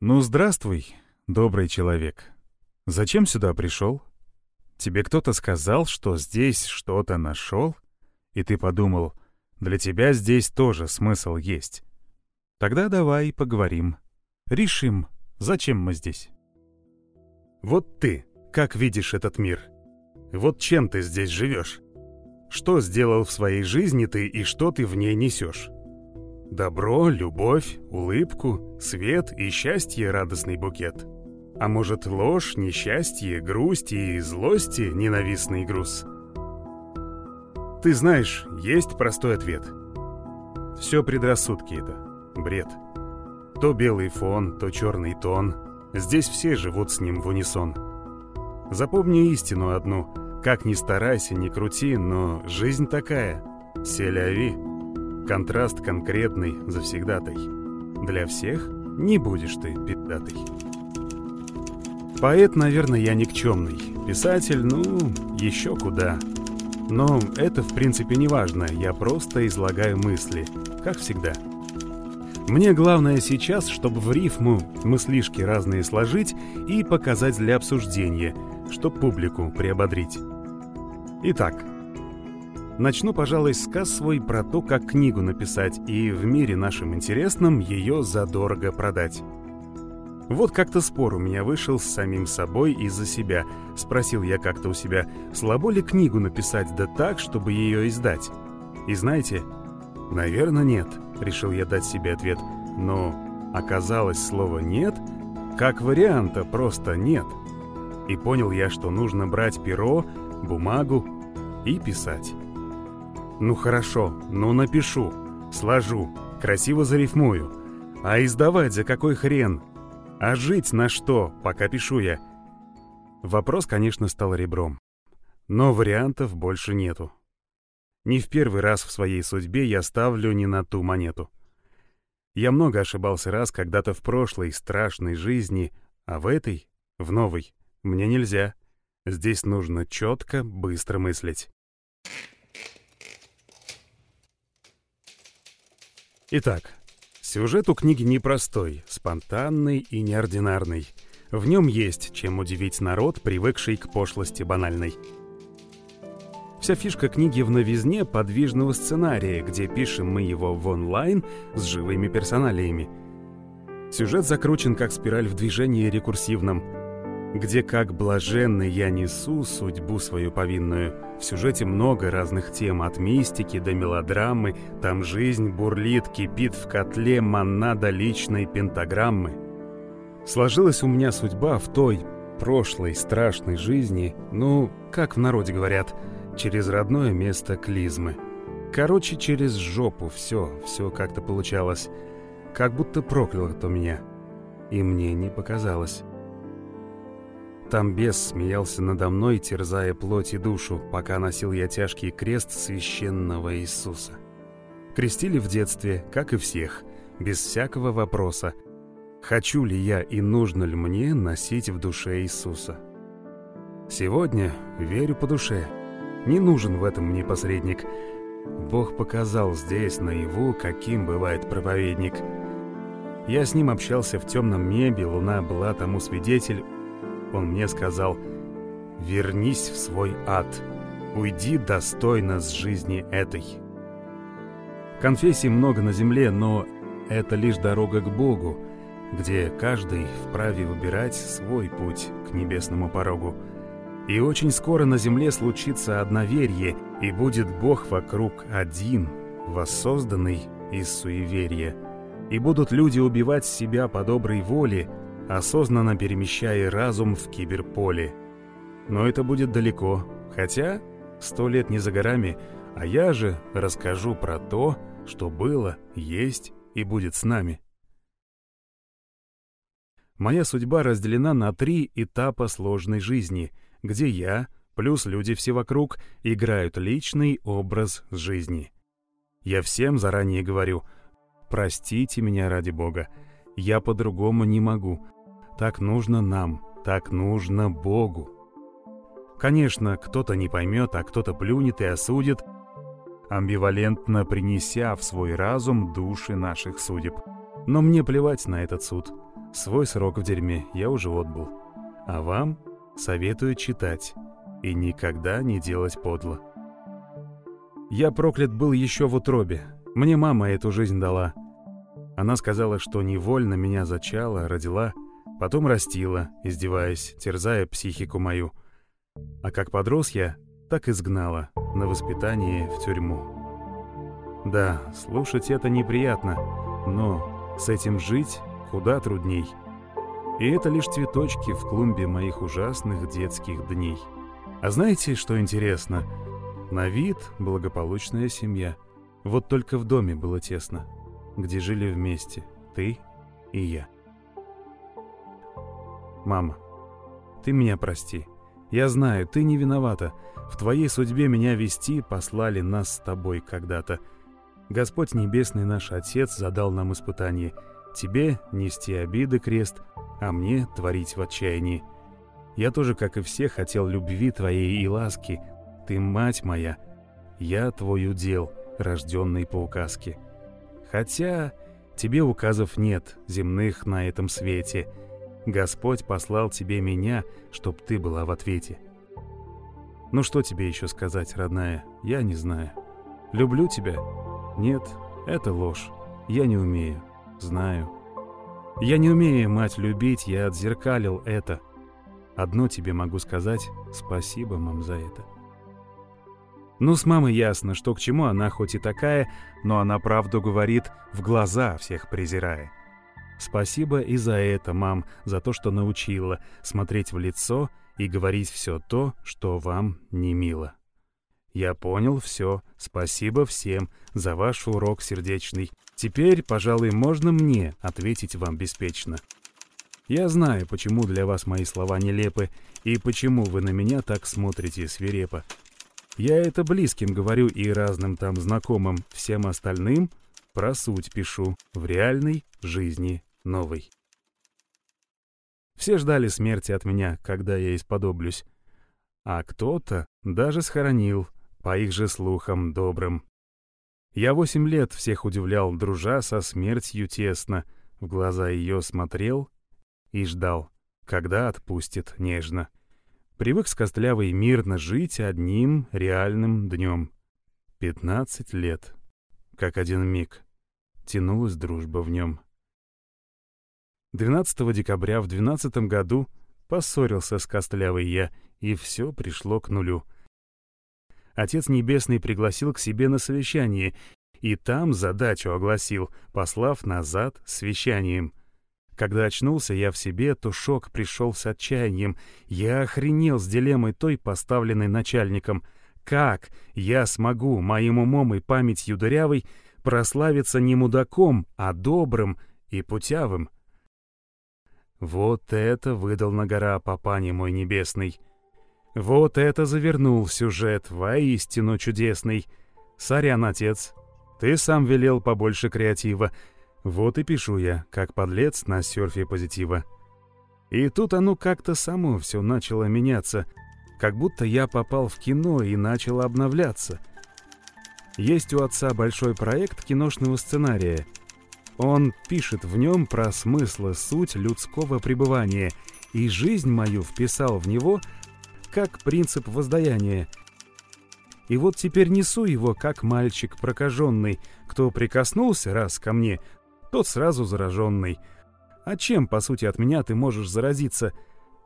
Ну, здравствуй, добрый человек. Зачем сюда пришел? Тебе кто-то сказал, что здесь что-то нашел, и ты подумал, для тебя здесь тоже смысл есть. Тогда давай поговорим. Решим, зачем мы здесь. Вот ты, как видишь этот мир? Вот чем ты здесь живешь? Что сделал в своей жизни ты и что ты в ней несешь? Добро, любовь, улыбку, свет и счастье радостный букет. А может, ложь, несчастье, грусть и злости ненавистный груз? Ты знаешь, есть простой ответ. Все предрассудки это, бред. То белый фон, то черный тон. Здесь все живут с ним в унисон. Запомни истину одну. Как ни старайся, ни крути, но жизнь такая. Селяви. Контраст конкретный, завсегдатай. Для всех не будешь ты пиздатый. Поэт, наверное, я никчемный. Писатель, ну, еще куда. Но это, в принципе, не важно. Я просто излагаю мысли, как всегда. Мне главное сейчас, чтобы в рифму мыслишки разные сложить и показать для обсуждения, чтобы публику приободрить. Итак, начну, пожалуй, сказ свой про то, как книгу написать и в мире нашем интересном ее задорого продать. Вот как-то спор у меня вышел с самим собой из-за себя. Спросил я как-то у себя, слабо ли книгу написать да так, чтобы ее издать. И знаете, наверное, нет, решил я дать себе ответ. Но оказалось слово «нет» как варианта просто нет. И понял я, что нужно брать перо, бумагу и писать. Ну хорошо, ну напишу, сложу, красиво зарифмую. А издавать за какой хрен? А жить на что, пока пишу я? Вопрос, конечно, стал ребром. Но вариантов больше нету. Не в первый раз в своей судьбе я ставлю не на ту монету. Я много ошибался раз когда-то в прошлой страшной жизни, а в этой, в новой, мне нельзя. Здесь нужно четко, быстро мыслить. Итак, Сюжет у книги непростой, спонтанный и неординарный. В нем есть чем удивить народ, привыкший к пошлости банальной. Вся фишка книги в новизне подвижного сценария, где пишем мы его в онлайн с живыми персоналиями. Сюжет закручен как спираль в движении рекурсивном – где как блаженный я несу судьбу свою повинную. В сюжете много разных тем, от мистики до мелодрамы, там жизнь бурлит, кипит в котле монада личной пентаграммы. Сложилась у меня судьба в той прошлой страшной жизни, ну, как в народе говорят, через родное место клизмы. Короче, через жопу все, все как-то получалось. Как будто проклял кто меня. И мне не показалось. Там бес смеялся надо мной, терзая плоть и душу, пока носил я тяжкий крест священного Иисуса. Крестили в детстве, как и всех, без всякого вопроса, хочу ли я и нужно ли мне носить в душе Иисуса. Сегодня верю по душе. Не нужен в этом мне посредник. Бог показал здесь, наяву, каким бывает проповедник. Я с ним общался в темном небе, луна была тому свидетель, он мне сказал «Вернись в свой ад, уйди достойно с жизни этой». Конфессий много на земле, но это лишь дорога к Богу, где каждый вправе выбирать свой путь к небесному порогу. И очень скоро на земле случится одноверие, и будет Бог вокруг один, воссозданный из суеверия. И будут люди убивать себя по доброй воле, осознанно перемещая разум в киберполе. Но это будет далеко, хотя сто лет не за горами, а я же расскажу про то, что было, есть и будет с нами. Моя судьба разделена на три этапа сложной жизни, где я, плюс люди все вокруг, играют личный образ жизни. Я всем заранее говорю, простите меня ради Бога, я по-другому не могу, так нужно нам, так нужно Богу. Конечно, кто-то не поймет, а кто-то плюнет и осудит, амбивалентно принеся в свой разум души наших судеб. Но мне плевать на этот суд. свой срок в дерьме я уже отбыл. А вам советую читать и никогда не делать подло. Я проклят был еще в утробе. Мне мама эту жизнь дала. Она сказала, что невольно меня зачала, родила, потом растила, издеваясь, терзая психику мою. А как подрос я, так изгнала на воспитание в тюрьму. Да, слушать это неприятно, но с этим жить куда трудней. И это лишь цветочки в клумбе моих ужасных детских дней. А знаете, что интересно? На вид благополучная семья. Вот только в доме было тесно, где жили вместе ты и я. Мама, ты меня прости. Я знаю, ты не виновата. В твоей судьбе меня вести послали нас с тобой когда-то. Господь Небесный наш Отец задал нам испытание. Тебе нести обиды крест, а мне творить в отчаянии. Я тоже, как и все, хотел любви твоей и ласки. Ты мать моя. Я твой удел, рожденный по указке. Хотя тебе указов нет, земных на этом свете. Господь послал тебе меня, чтоб ты была в ответе. Ну что тебе еще сказать, родная, я не знаю. Люблю тебя, нет, это ложь. Я не умею. Знаю. Я не умею, мать, любить, я отзеркалил это. Одно тебе могу сказать. Спасибо, мам, за это. Ну, с мамой ясно, что к чему она хоть и такая, но она правду говорит, в глаза всех презирая. Спасибо и за это, мам, за то, что научила смотреть в лицо и говорить все то, что вам не мило. Я понял все. Спасибо всем за ваш урок сердечный. Теперь, пожалуй, можно мне ответить вам беспечно. Я знаю, почему для вас мои слова нелепы и почему вы на меня так смотрите свирепо. Я это близким говорю и разным там знакомым, всем остальным про суть пишу в реальной жизни новой. Все ждали смерти от меня, когда я исподоблюсь. А кто-то даже схоронил по их же слухам добрым. Я восемь лет всех удивлял, дружа со смертью тесно, в глаза ее смотрел и ждал, когда отпустит нежно. Привык с костлявой мирно жить одним реальным днем. Пятнадцать лет, как один миг, тянулась дружба в нем. 12 декабря в двенадцатом году поссорился с костлявой я, и все пришло к нулю — Отец Небесный пригласил к себе на совещание, и там задачу огласил, послав назад с. Когда очнулся я в себе, то шок пришел с отчаянием. Я охренел с дилеммой той, поставленной начальником. Как я смогу моим умом и памятью дырявой прославиться не мудаком, а добрым и путявым? Вот это выдал на гора папане мой небесный. Вот это завернул сюжет, воистину чудесный. Сорян, отец, ты сам велел побольше креатива. Вот и пишу я, как подлец на серфе позитива. И тут оно как-то само все начало меняться, как будто я попал в кино и начал обновляться. Есть у отца большой проект киношного сценария. Он пишет в нем про смысл, суть людского пребывания, и жизнь мою вписал в него — как принцип воздаяния. И вот теперь несу его, как мальчик прокаженный. Кто прикоснулся раз ко мне, тот сразу зараженный. А чем, по сути, от меня ты можешь заразиться?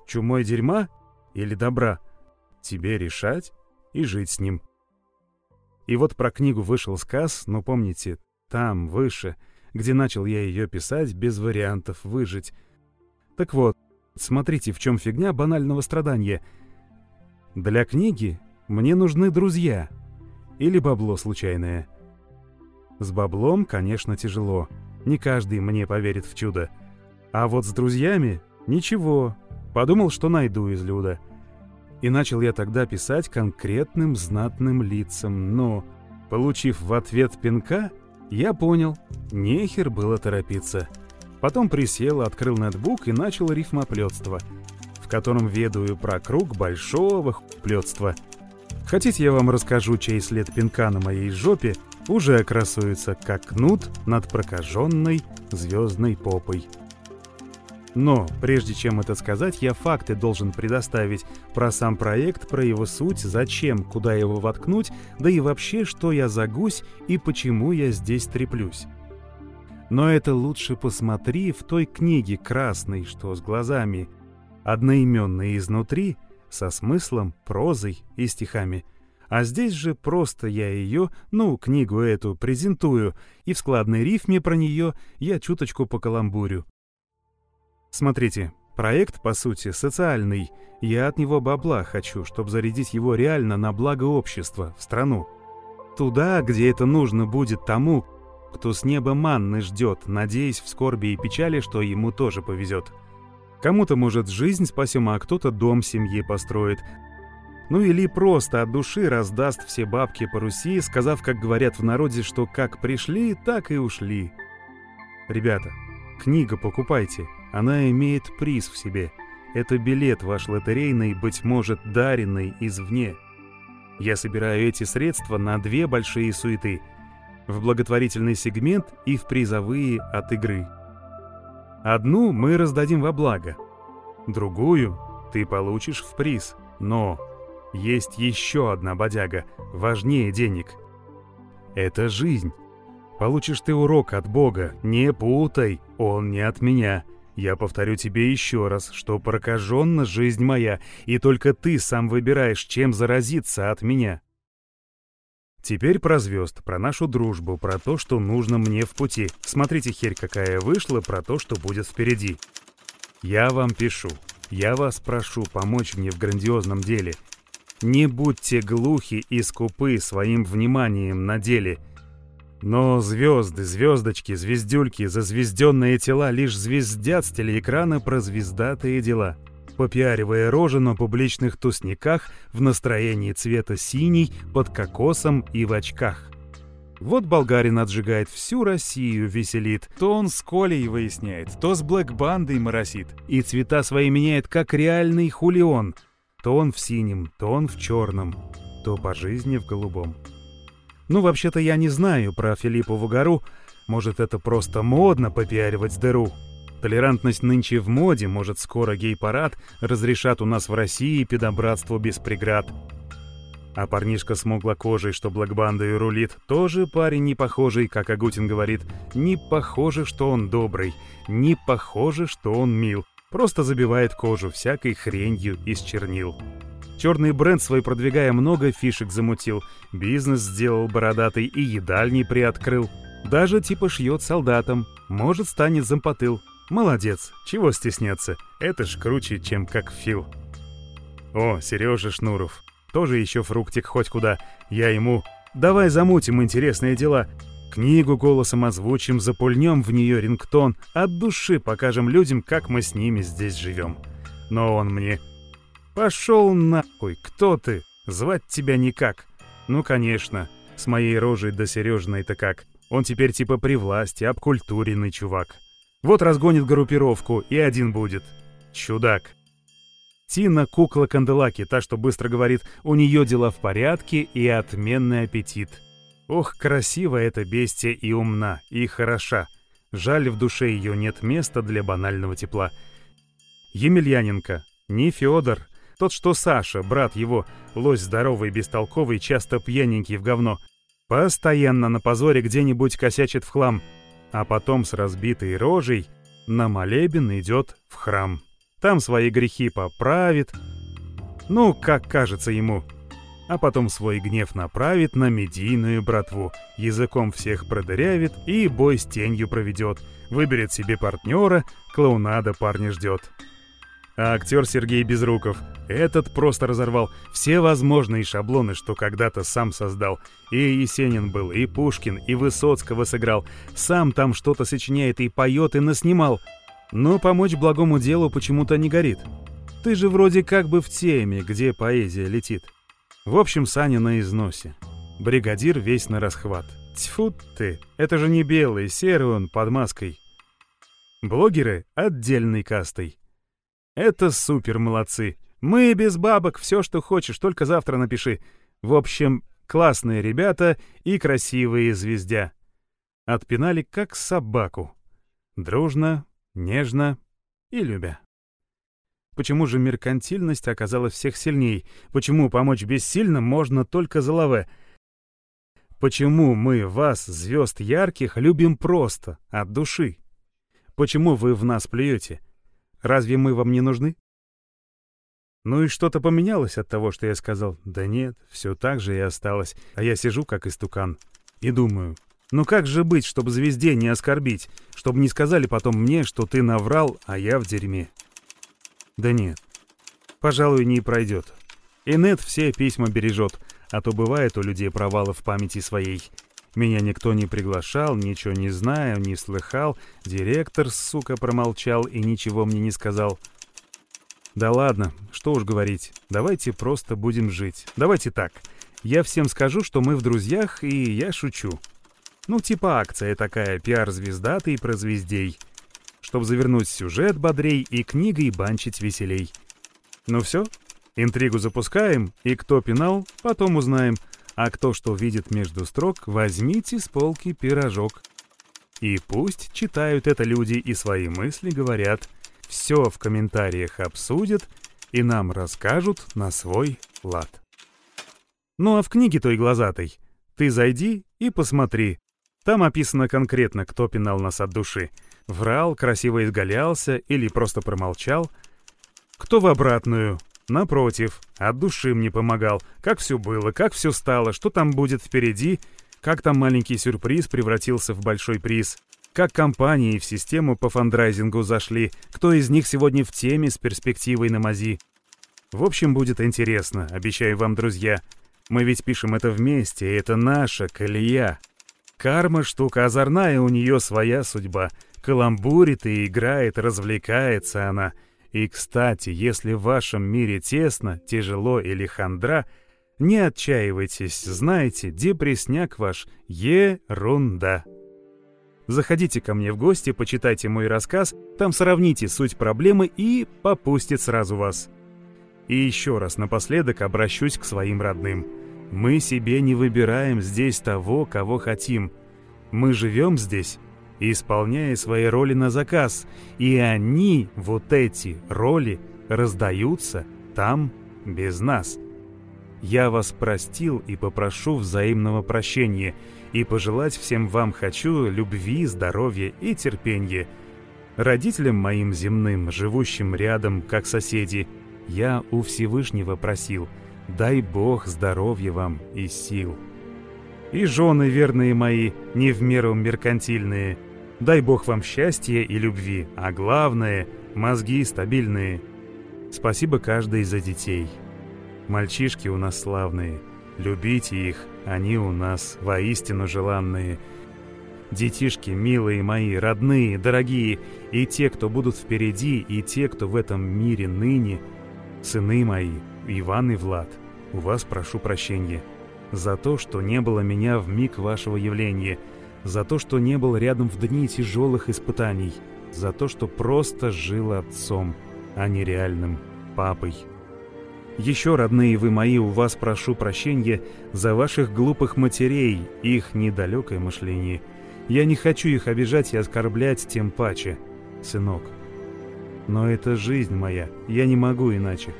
Чумой дерьма или добра? Тебе решать и жить с ним. И вот про книгу вышел сказ, но помните, там, выше, где начал я ее писать без вариантов выжить. Так вот, смотрите, в чем фигня банального страдания — для книги мне нужны друзья или бабло случайное. С баблом, конечно, тяжело. Не каждый мне поверит в чудо. А вот с друзьями — ничего. Подумал, что найду из Люда. И начал я тогда писать конкретным знатным лицам, но, получив в ответ пинка, я понял, нехер было торопиться. Потом присел, открыл нетбук и начал рифмоплетство — котором ведаю про круг большого плетства. Хотите, я вам расскажу, чей след пинка на моей жопе уже красуется, как кнут над прокаженной звездной попой. Но, прежде чем это сказать, я факты должен предоставить про сам проект, про его суть, зачем, куда его воткнуть, да и вообще, что я за гусь и почему я здесь треплюсь. Но это лучше посмотри в той книге красной, что с глазами, одноименной изнутри, со смыслом, прозой и стихами. А здесь же просто я ее, ну, книгу эту, презентую, и в складной рифме про нее я чуточку по каламбурю. Смотрите, проект, по сути, социальный. Я от него бабла хочу, чтобы зарядить его реально на благо общества, в страну. Туда, где это нужно будет тому, кто с неба манны ждет, надеясь в скорби и печали, что ему тоже повезет. Кому-то, может, жизнь спасем, а кто-то дом семьи построит. Ну или просто от души раздаст все бабки по Руси, сказав, как говорят в народе, что как пришли, так и ушли. Ребята, книга покупайте. Она имеет приз в себе. Это билет ваш лотерейный, быть может, даренный извне. Я собираю эти средства на две большие суеты. В благотворительный сегмент и в призовые от игры. Одну мы раздадим во благо. Другую ты получишь в приз. Но есть еще одна бодяга, важнее денег. Это жизнь. Получишь ты урок от Бога, не путай, он не от меня. Я повторю тебе еще раз, что прокаженна жизнь моя, и только ты сам выбираешь, чем заразиться от меня. Теперь про звезд, про нашу дружбу, про то, что нужно мне в пути. Смотрите, херь какая вышла, про то, что будет впереди. Я вам пишу. Я вас прошу помочь мне в грандиозном деле. Не будьте глухи и скупы своим вниманием на деле — но звезды, звездочки, звездюльки, зазвезденные тела лишь звездят с телеэкрана про звездатые дела, попиаривая рожи на публичных тусниках в настроении цвета синий, под кокосом и в очках. Вот болгарин отжигает всю Россию, веселит. То он с Колей выясняет, то с блэк-бандой моросит. И цвета свои меняет, как реальный хулион. То он в синем, то он в черном, то по жизни в голубом. Ну, вообще-то я не знаю про Филиппову гору. Может, это просто модно попиаривать дыру. Толерантность нынче в моде, может, скоро гей-парад разрешат у нас в России педобратство без преград. А парнишка с кожей, что блокбандой рулит, тоже парень не похожий, как Агутин говорит. Не похоже, что он добрый, не похоже, что он мил. Просто забивает кожу всякой хренью из чернил. Черный бренд свой продвигая много фишек замутил. Бизнес сделал бородатый и едальни приоткрыл. Даже типа шьет солдатам. Может, станет зампотыл. Молодец, чего стесняться. Это ж круче, чем как Фил. О, Сережа Шнуров. Тоже еще фруктик хоть куда. Я ему... Давай замутим интересные дела. Книгу голосом озвучим, запульнем в нее рингтон. От души покажем людям, как мы с ними здесь живем. Но он мне «Пошел нахуй! Кто ты? Звать тебя никак!» «Ну, конечно, с моей рожей до Сережиной-то как. Он теперь типа при власти, обкультуренный чувак. Вот разгонит группировку, и один будет. Чудак!» Тина — кукла Канделаки, та, что быстро говорит, у нее дела в порядке и отменный аппетит. Ох, красиво эта бестия и умна, и хороша. Жаль, в душе ее нет места для банального тепла. Емельяненко, не Федор, тот, что Саша, брат его, лось здоровый, бестолковый, часто пьяненький в говно, постоянно на позоре где-нибудь косячит в хлам, а потом с разбитой рожей на молебен идет в храм. Там свои грехи поправит, ну, как кажется ему, а потом свой гнев направит на медийную братву, языком всех продырявит и бой с тенью проведет, выберет себе партнера, клоунада парня ждет. А актер Сергей Безруков, этот просто разорвал все возможные шаблоны, что когда-то сам создал. И Есенин был, и Пушкин, и Высоцкого сыграл. Сам там что-то сочиняет и поет, и наснимал. Но помочь благому делу почему-то не горит. Ты же вроде как бы в теме, где поэзия летит. В общем, Саня на износе. Бригадир весь на расхват. Тьфу ты, это же не белый, серый он под маской. Блогеры отдельной кастой. Это супер молодцы. Мы без бабок, все, что хочешь, только завтра напиши. В общем, классные ребята и красивые звездя. Отпинали как собаку. Дружно, нежно и любя. Почему же меркантильность оказалась всех сильней? Почему помочь бессильным можно только за лаве? Почему мы вас, звезд ярких, любим просто, от души? Почему вы в нас плюете? Разве мы вам не нужны? Ну и что-то поменялось от того, что я сказал? Да нет, все так же и осталось. А я сижу, как истукан, и думаю, ну как же быть, чтобы звезде не оскорбить? Чтобы не сказали потом мне, что ты наврал, а я в дерьме. Да нет, пожалуй, не пройдет. Инет все письма бережет, а то бывает у людей провалы в памяти своей. Меня никто не приглашал, ничего не знаю, не слыхал. Директор, сука, промолчал и ничего мне не сказал. Да ладно, что уж говорить. Давайте просто будем жить. Давайте так. Я всем скажу, что мы в друзьях, и я шучу. Ну, типа акция такая, пиар-звезда ты про звездей чтобы завернуть сюжет бодрей и книгой банчить веселей. Ну все, интригу запускаем, и кто пенал, потом узнаем, а кто что видит между строк, возьмите с полки пирожок. И пусть читают это люди и свои мысли говорят, все в комментариях обсудят и нам расскажут на свой лад. Ну а в книге той глазатой ты зайди и посмотри. Там описано конкретно, кто пинал нас от души — Врал, красиво изгалялся или просто промолчал. Кто в обратную? Напротив, от души мне помогал. Как все было, как все стало, что там будет впереди, как там маленький сюрприз превратился в большой приз. Как компании в систему по фандрайзингу зашли, кто из них сегодня в теме с перспективой на мази. В общем, будет интересно, обещаю вам, друзья. Мы ведь пишем это вместе, и это наша колея. Карма — штука озорная, у нее своя судьба — Каламбурит и играет, развлекается она. И, кстати, если в вашем мире тесно, тяжело или хандра, не отчаивайтесь, знайте, депресняк ваш — ерунда. Заходите ко мне в гости, почитайте мой рассказ, там сравните суть проблемы и попустит сразу вас. И еще раз напоследок обращусь к своим родным. Мы себе не выбираем здесь того, кого хотим. Мы живем здесь исполняя свои роли на заказ, и они, вот эти роли, раздаются там без нас. Я вас простил и попрошу взаимного прощения, и пожелать всем вам хочу любви, здоровья и терпения. Родителям моим земным, живущим рядом, как соседи, я у Всевышнего просил, дай Бог здоровья вам и сил. И жены верные мои, не в меру меркантильные — Дай Бог вам счастья и любви, а главное — мозги стабильные. Спасибо каждой за детей. Мальчишки у нас славные. Любите их, они у нас воистину желанные. Детишки, милые мои, родные, дорогие, и те, кто будут впереди, и те, кто в этом мире ныне, сыны мои, Иван и Влад, у вас прошу прощения за то, что не было меня в миг вашего явления — за то, что не был рядом в дни тяжелых испытаний, за то, что просто жил отцом, а не реальным папой. Еще, родные вы мои, у вас прошу прощения за ваших глупых матерей, их недалекое мышление. Я не хочу их обижать и оскорблять тем паче, сынок. Но это жизнь моя, я не могу иначе.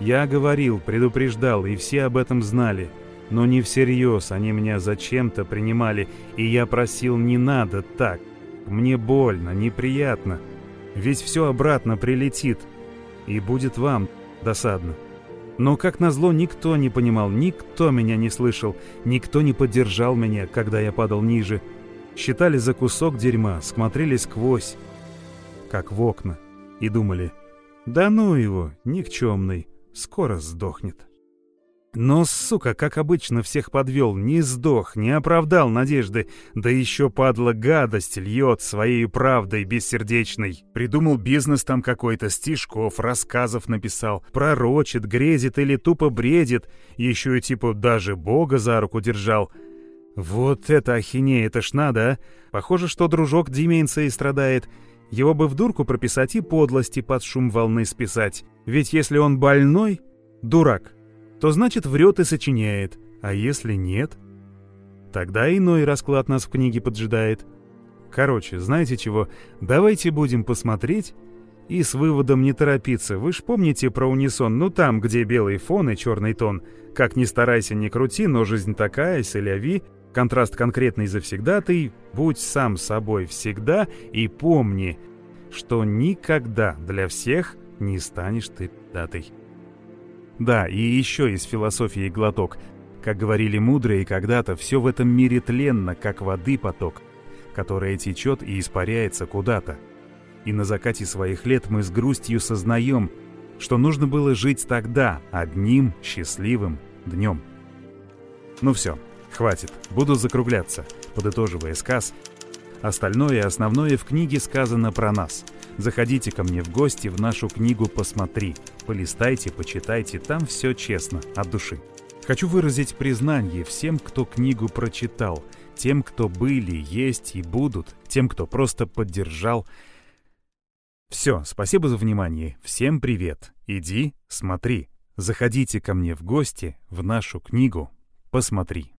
Я говорил, предупреждал, и все об этом знали. Но не всерьез они меня зачем-то принимали, и я просил не надо так. Мне больно, неприятно. Ведь все обратно прилетит. И будет вам досадно. Но, как назло, никто не понимал, никто меня не слышал, никто не поддержал меня, когда я падал ниже. Считали за кусок дерьма, смотрели сквозь, как в окна, и думали, да ну его, никчемный, скоро сдохнет. Но, сука, как обычно, всех подвел, не сдох, не оправдал надежды, да еще, падла, гадость льет своей правдой бессердечной. Придумал бизнес там какой-то, стишков, рассказов написал, пророчит, грезит или тупо бредит, еще и типа даже Бога за руку держал. Вот это ахинея, это ж надо, а? Похоже, что дружок деменцией страдает. Его бы в дурку прописать и подлости под шум волны списать. Ведь если он больной, дурак, то значит врет и сочиняет, а если нет? Тогда иной расклад нас в книге поджидает. Короче, знаете чего, давайте будем посмотреть, И с выводом не торопиться. Вы ж помните про унисон? Ну там, где белый фон и черный тон. Как ни старайся, не крути, но жизнь такая, селяви. Контраст конкретный завсегдатый. Будь сам собой всегда и помни, что никогда для всех не станешь ты датой. Да, и еще из философии глоток. Как говорили мудрые когда-то, все в этом мире тленно, как воды поток, которая течет и испаряется куда-то. И на закате своих лет мы с грустью сознаем, что нужно было жить тогда одним счастливым днем. Ну все, хватит, буду закругляться, подытоживая сказ. Остальное основное в книге сказано про нас. Заходите ко мне в гости в нашу книгу «Посмотри». Полистайте, почитайте, там все честно, от души. Хочу выразить признание всем, кто книгу прочитал, тем, кто были, есть и будут, тем, кто просто поддержал все, спасибо за внимание. Всем привет. Иди, смотри. Заходите ко мне в гости в нашу книгу. Посмотри.